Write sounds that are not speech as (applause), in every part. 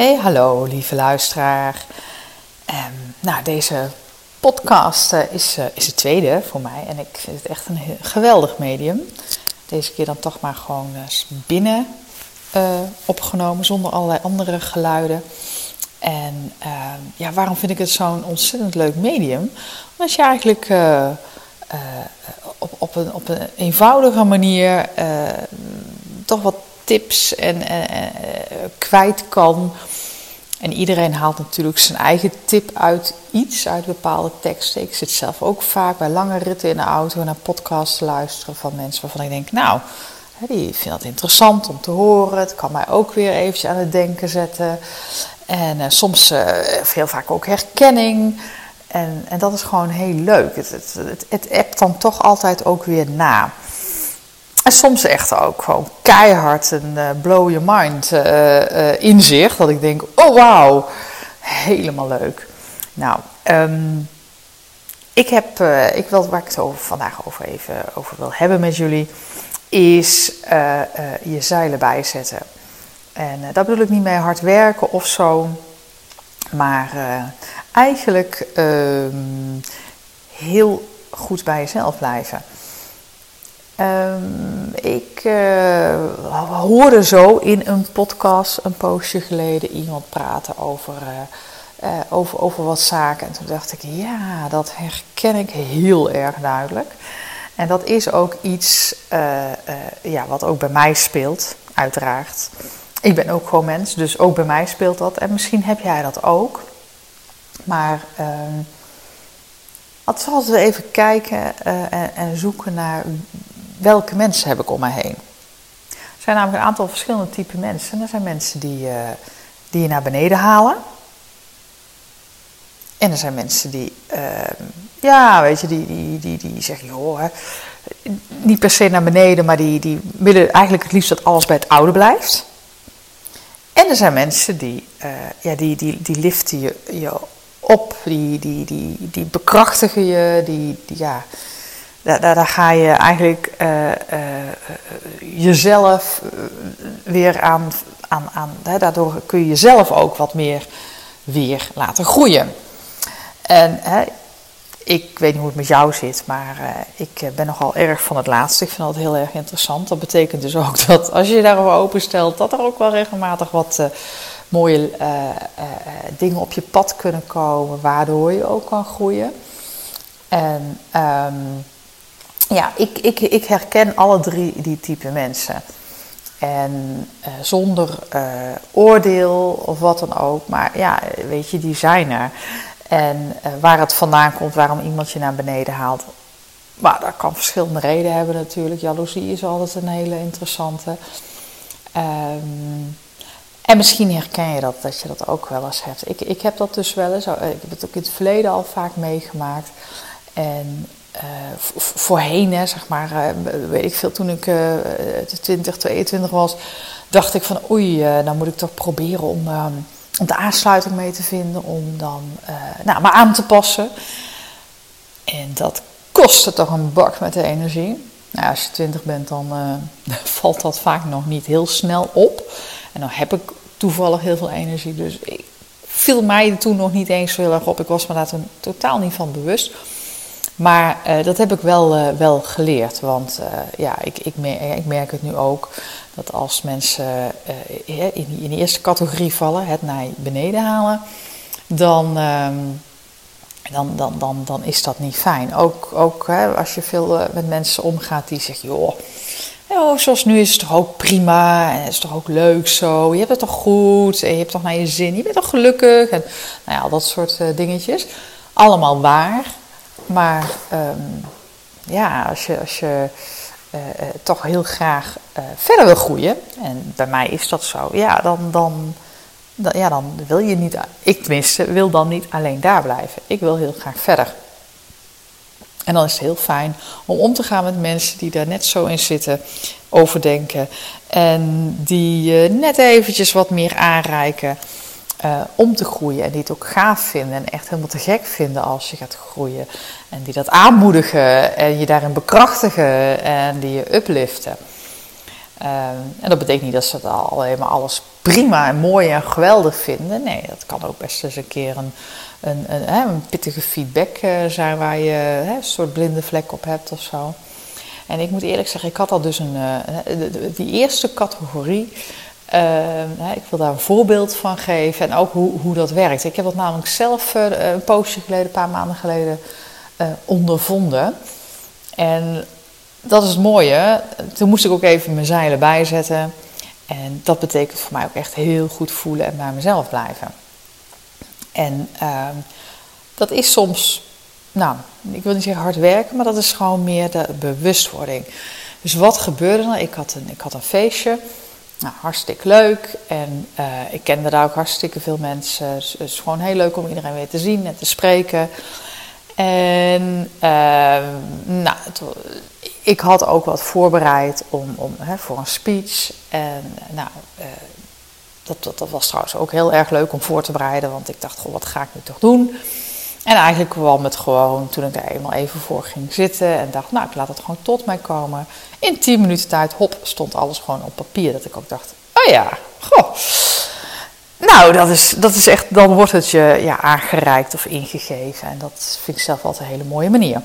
Hey, hallo lieve luisteraar. Ehm, nou, deze podcast eh, is, uh, is de tweede voor mij en ik vind het echt een geweldig medium. Deze keer dan toch maar gewoon uh, binnen opgenomen, zonder allerlei andere geluiden. En ehm, ja, waarom vind ik het zo'n ontzettend leuk medium? Omdat je eigenlijk op, op, een, op een eenvoudige manier toch wat tips en, en, kwijt kan. En iedereen haalt natuurlijk zijn eigen tip uit iets, uit bepaalde teksten. Ik zit zelf ook vaak bij lange ritten in de auto naar podcasts te luisteren van mensen waarvan ik denk, nou, die vinden dat interessant om te horen. Het kan mij ook weer eventjes aan het denken zetten. En uh, soms uh, veel vaak ook herkenning. En, en dat is gewoon heel leuk. Het, het, het, het appt dan toch altijd ook weer na. En soms echt ook gewoon keihard een uh, blow your mind uh, uh, inzicht. Dat ik denk, oh wauw, helemaal leuk. Nou, um, ik heb, ik wil, waar ik het over, vandaag over even over wil hebben met jullie, is je zeilen bijzetten. En daar bedoel ik niet mee hard werken of zo, maar eigenlijk um, heel goed bij jezelf blijven. Um, ik uh, hoorde zo in een podcast een poosje geleden iemand praten over, uh, uh, over, over wat zaken. En toen dacht ik, ja, dat herken ik heel erg duidelijk. En dat is ook iets ja, wat ook bij mij speelt, uiteraard. Ik ben ook gewoon mens, dus ook bij mij speelt dat. En misschien heb jij dat ook. Maar ehm, laten we even kijken en, en zoeken naar welke mensen heb ik om me heen? Er zijn namelijk een aantal verschillende type mensen. Er zijn mensen die, uh, die je naar beneden halen. En er zijn mensen die, uh, ja, weet je, die, die, die, die zeggen, joh, hè, niet per se naar beneden, maar die, die willen eigenlijk het liefst dat alles bij het oude blijft. En er zijn mensen die, uh, ja, die, die, die liften je, je op, die, die, die, die bekrachtigen je, die, die ja, daar, ga je eigenlijk uh, uh, jezelf weer aan, aan, aan hè, daardoor kun je jezelf ook wat meer weer laten groeien. En hè, ik weet niet hoe het met jou zit, maar ik ben nogal erg van het laatste. Ik vind dat heel erg interessant. Dat betekent dus ook dat als je je daarover openstelt, dat er ook wel regelmatig wat mooie dingen op je pad kunnen komen, waardoor je ook kan groeien. En um, ja, ik, ik, ik herken alle drie die type mensen. En uh, zonder uh, oordeel of wat dan ook. Maar ja, weet je, die zijn er. En uh, waar het vandaan komt, waarom iemand je naar beneden haalt. Maar dat kan verschillende redenen hebben natuurlijk. Jaloezie is altijd een hele interessante. Um, en misschien herken je dat, dat je dat ook wel eens hebt. Ik, ik heb dat dus wel eens. Ik heb het ook in het verleden al vaak meegemaakt. En uh, voorheen, hè, zeg maar, uh, weet ik veel, toen ik uh, 20, 22 was, dacht ik van oei, dan moet ik toch proberen om, om de aansluiting mee te vinden, om dan nou, maar aan te passen. En dat kostte toch een bak met de energie. Nou, als je 20 bent, dan (laughs) valt dat vaak nog niet heel snel op. En dan heb ik toevallig heel veel energie, dus ik, viel mij toen nog niet eens zo heel erg op. Ik was me daar totaal niet van bewust. Maar uh, dat heb ik wel, uh, wel geleerd. Want uh, ja, ik, ik, merk, ik, merk, het nu ook dat als mensen in, in de eerste categorie vallen, het naar beneden halen, dan, ehm, dan, dan, dan, dan is dat niet fijn. Ook, ook hè, als je veel met mensen omgaat die zeggen, joh, zoals nu is het toch ook prima en het is toch ook leuk zo. Je hebt het toch goed en je hebt toch naar je zin, je bent toch gelukkig en nou ja, dat soort dingetjes. Allemaal waar. Maar um, ja, als je, als je uh, uh, toch heel graag uh, verder wil groeien, en bij mij is dat zo, ja, dan, dan, ja, dan wil je niet, ik tenminste, wil dan niet alleen daar blijven. Ik wil heel graag verder. En dan is het heel fijn om om te gaan met mensen die daar net zo in zitten, overdenken. En die net eventjes wat meer aanreiken. Uh, om te groeien en die het ook gaaf vinden en echt helemaal te gek vinden als je gaat groeien. En die dat aanmoedigen en je daarin bekrachtigen en die je upliften. Uh, en dat betekent niet dat ze al alleen maar alles prima en mooi en geweldig vinden. Nee, dat kan ook best eens een keer een, een, een, een pittige feedback zijn waar je een soort blinde vlek op hebt of zo. En ik moet eerlijk zeggen, ik had al dus een, die eerste categorie. Ik wil daar een voorbeeld van geven en ook hoe, hoe dat werkt. Ik heb dat namelijk zelf een poosje geleden, een paar maanden geleden, ondervonden. En dat is het mooie. Toen moest ik ook even mijn zeilen bijzetten. En dat betekent voor mij ook echt heel goed voelen en bij mezelf blijven. En ehm, dat is soms, nou, ik wil niet zeggen hard werken, maar dat is gewoon meer de bewustwording. Dus wat gebeurde er? Ik had een, ik had een feestje. Nou, hartstikke leuk. En uh, ik kende daar ook hartstikke veel mensen. Dus het is gewoon heel leuk om iedereen weer te zien en te spreken. En uh, nou, ik had ook wat voorbereid om, om, hè, voor een speech. En nou, uh, dat, dat, dat, was trouwens ook heel erg leuk om voor te bereiden, want ik dacht, goh, wat ga ik nu toch doen? En eigenlijk kwam het gewoon toen ik er eenmaal even voor ging zitten en dacht, nou, ik laat het gewoon tot mij komen. In 10 minuten tijd, hop, stond alles gewoon op papier. Dat ik ook dacht, oh ja, goh. Nou, dat is, dat is echt, dan wordt het je ja, aangereikt of ingegeven. En dat vind ik zelf altijd een hele mooie manier.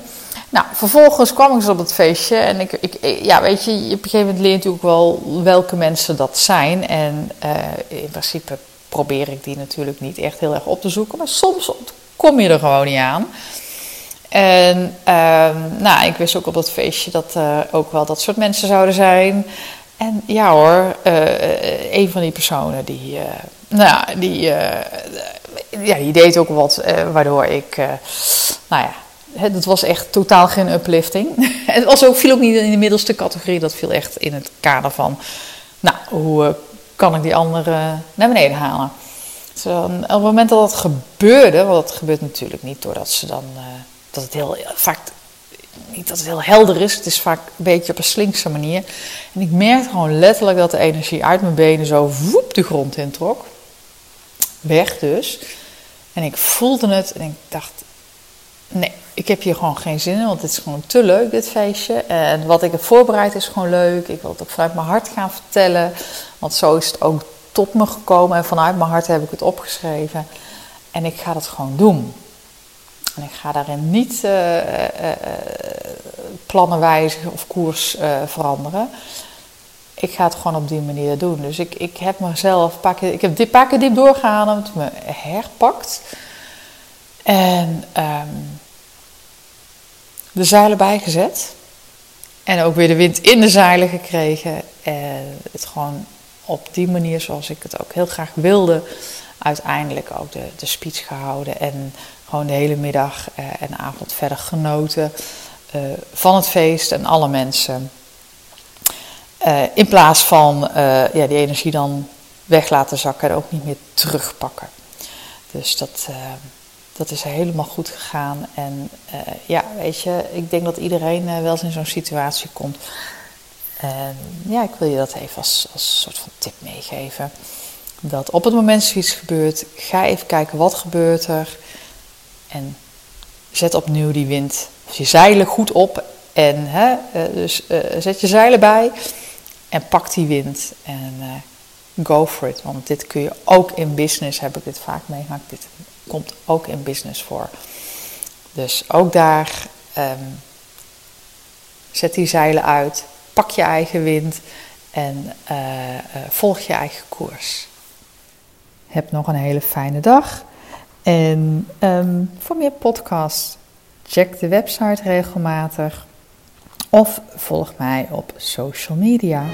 Nou, vervolgens kwam ik dus op het feestje en ik, ik, ja, weet je, op een gegeven moment leer je natuurlijk wel welke mensen dat zijn. En uh, in principe probeer ik die natuurlijk niet echt heel erg op te zoeken, maar soms kom je er gewoon niet aan. En uh, nou, ik wist ook op dat feestje dat uh, ook wel dat soort mensen zouden zijn. En ja hoor, uh, een van die personen die, nou, die, ja, die deed ook wat waardoor ik, nou ja, het was echt totaal geen uplifting. (laughs) het was ook, viel ook niet in de middelste categorie. Dat viel echt in het kader van, nou, hoe eh, kan ik die anderen naar beneden halen? Dus op het moment dat dat gebeurde, want dat gebeurt natuurlijk niet doordat ze dan, uh, dat het heel vaak, niet dat het heel helder is, het is vaak een beetje op een slinkse manier. En ik merkte gewoon letterlijk dat de energie uit mijn benen zo woep de grond introk. Weg dus. En ik voelde het en ik dacht, nee, ik heb hier gewoon geen zin in, want het is gewoon te leuk, dit feestje. En wat ik heb voorbereid is gewoon leuk. Ik wil het ook vanuit mijn hart gaan vertellen. Want zo is het ook tot me gekomen. En vanuit mijn hart heb ik het opgeschreven. En ik ga dat gewoon doen. En ik ga daarin niet uh, uh, plannen wijzigen of koers veranderen. Ik ga het gewoon op die manier doen. Dus ik, ik heb mezelf keer, ik heb dit paar keer diep het me herpakt. En um, de zeilen bijgezet. En ook weer de wind in de zeilen gekregen. En het gewoon op die manier zoals ik het ook heel graag wilde. Uiteindelijk ook de, de speech gehouden. En gewoon de hele middag eh, en avond verder genoten uh, van het feest en alle mensen. Uh, in plaats van ja, die energie dan weg laten zakken en ook niet meer terugpakken. Dus dat, dat is helemaal goed gegaan. En ja, weet je, ik denk dat iedereen wel eens in zo'n situatie komt. En ja, ik wil je dat even als, als soort van tip meegeven. Dat op het moment dat iets gebeurt, ga even kijken wat gebeurt er. En zet opnieuw die wind, of je zeilen goed op. En hè, uh, dus zet je zeilen bij en pak die wind. En go for it. Want dit kun je ook in business, heb ik dit vaak meegemaakt. Dit komt ook in business voor. Dus ook daar um, zet die zeilen uit, pak je eigen wind en uh, uh, volg je eigen koers. Heb nog een hele fijne dag. En um, voor meer podcasts, check de website regelmatig of volg mij op social media.